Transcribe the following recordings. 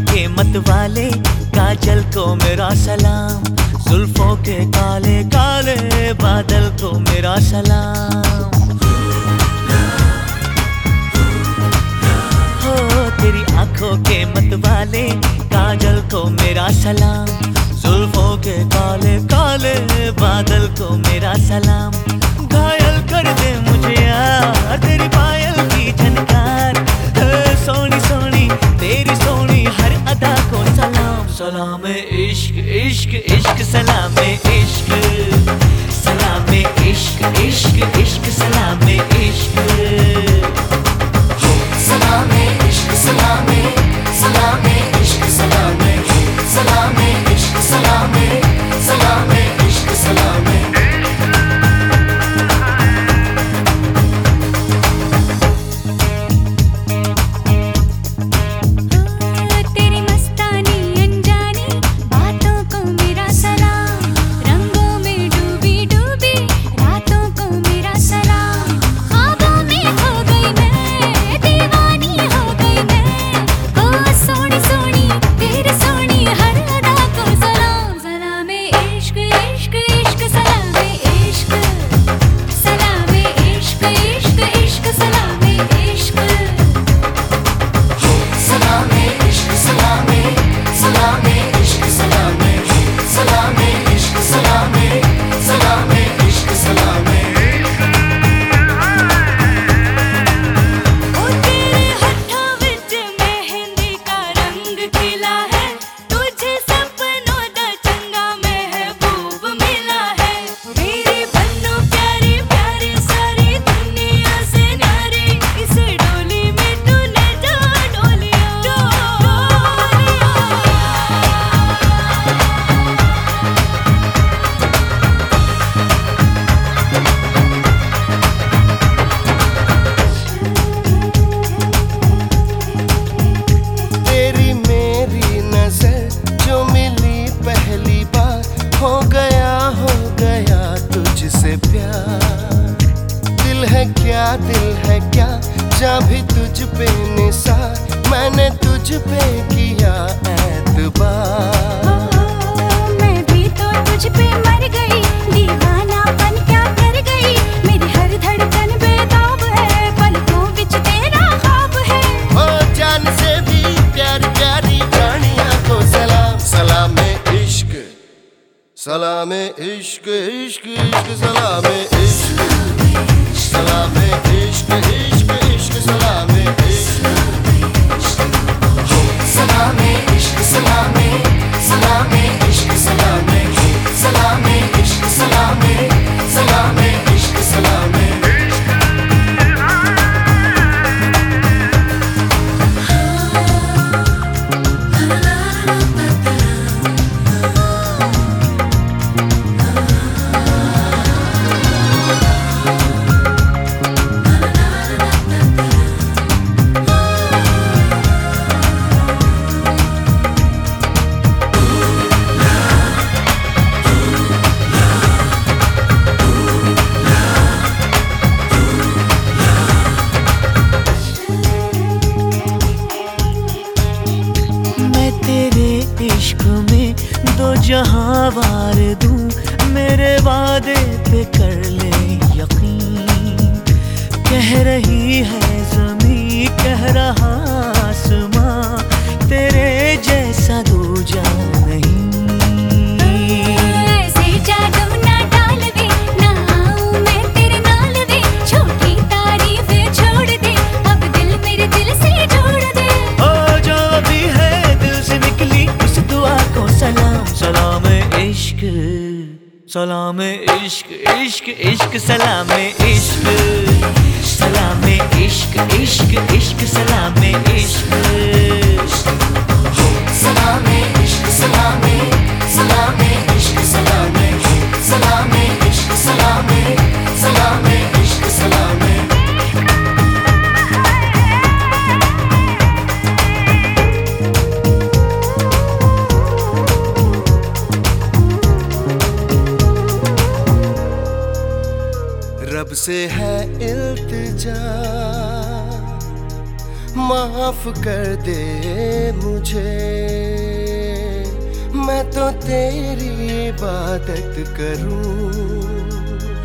के मत वाले, काजल को मेरा सलाम। जुल्फों के काले काले बादल को मेरा सलाम। हो, तेरी आँखों के मत वाले, काजल को मेरा सलाम। जुल्फों के काले काले बादल को मेरा सलाम। इश्क है क्या दिल है क्या? जा भी तुझ पे निसार। मैंने तुझ पे किया एतबार मैं भी तो तुझ पे मर गई। दीवानापन क्या कर गई? मेरी हर धड़कन बेताब है। पलकों विच तेरा ख्वाब है। ओ जान से भी प्यार प्यारी जानिया को सलाम। सलाम इश्क। सलाम इश्क इश्क इश्क सलाम इश्क। सलाम इश्क इश्क इश्क सलाम इश्क जहाँ वार दू, मेरे वादे पे कर ले यकीन। कह रही है जमी कह रहा सलाम इश्क इश्क इश्क सलाम इश्क। सलाम इश्क इश्क इश्क सलाम इश्क। से है इल्तिजा, माफ़ कर दे मुझे। मैं तो तेरी इबादत करूँ।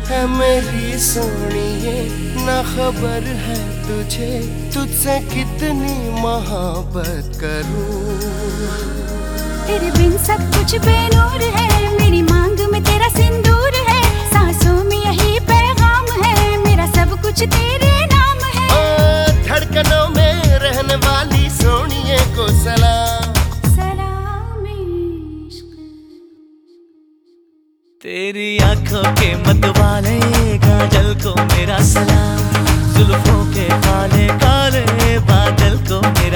है मेरी सोनिए ना खबर है तुझे। तुझसे कितनी मोहब्बत करूँ। तेरे बिन सब कुछ बेनूर है, मेरी मांग में तेरा सिंदूर। कुछ तेरे नाम है। ओ धड़कनों में रहने वाली सोनिए को सलाम। सलाम तेरी आँखों के मतवाले गाजल को मेरा सलाम। जुल्फों के काले काले बादल को मेरा